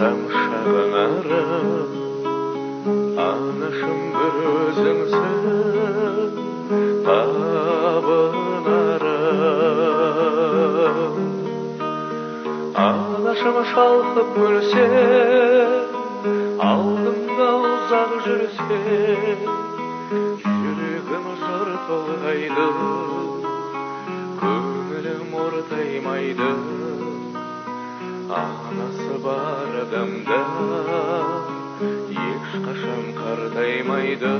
шағынарым анашым бір өзіңсің табынарым анашым шалқып күлсе алдымда ұзақ жүрсе жүрегім жыр толғайды көңілім ортаймайды анасы бар адамда ешқашан қартаймайды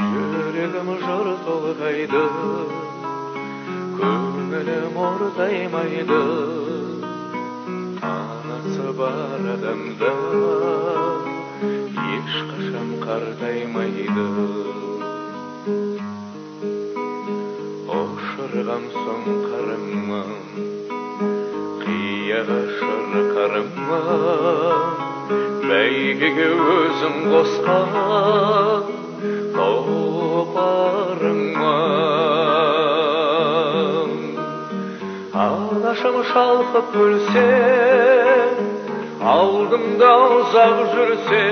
жүрегім жыр толғайды көңілім ортаймайды анасы бар адамда ешқашан қартаймайды ұшырғам соң қарымын қияға шырқарымын бәйгеге өзің қосқан тұлпарыңмын анашым шалқып күлсе алдымда ұзақ жүрсе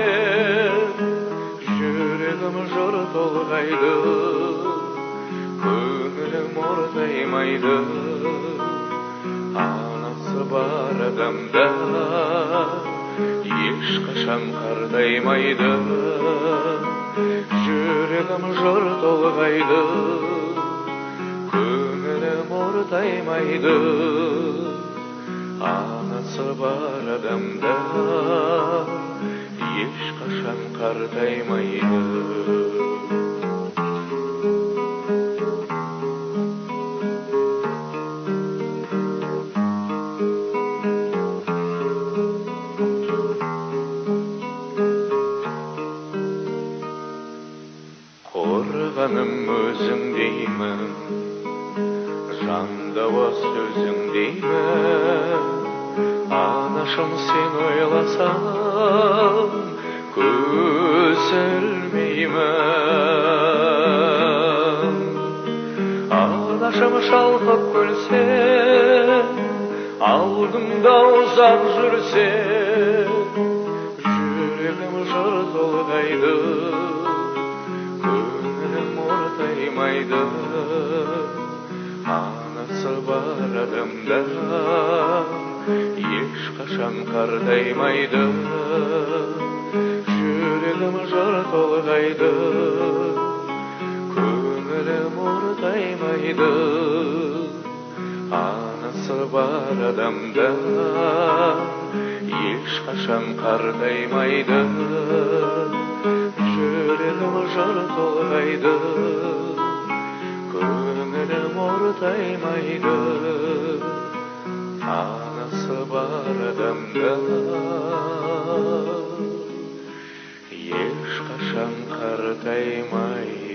жүрегім жыр толғайды көңілім ортаймайды анасы бар адамда ешқашан қартаймайды жүрегім жыр толғайды көңілім ортаймайды анасы бар адамда ешқашан қартаймайды қорғаным өзің деймін жандауа сөзің деймін анашым сен ойласам көз ілмеймін анашым шалқып күлсе алдымда ұзақ жүрсе жүрегім жыр толғайды ортаймайды анасы бар адамда ешқашан қартаймайды жүрегім жыр толғайды көңілім ортаймайды анасы бар адамда ешқашан қартаймайды жүрегім жыр толғайды көңілім ортаймайды анасы бар адамда ешқашан қартаймайды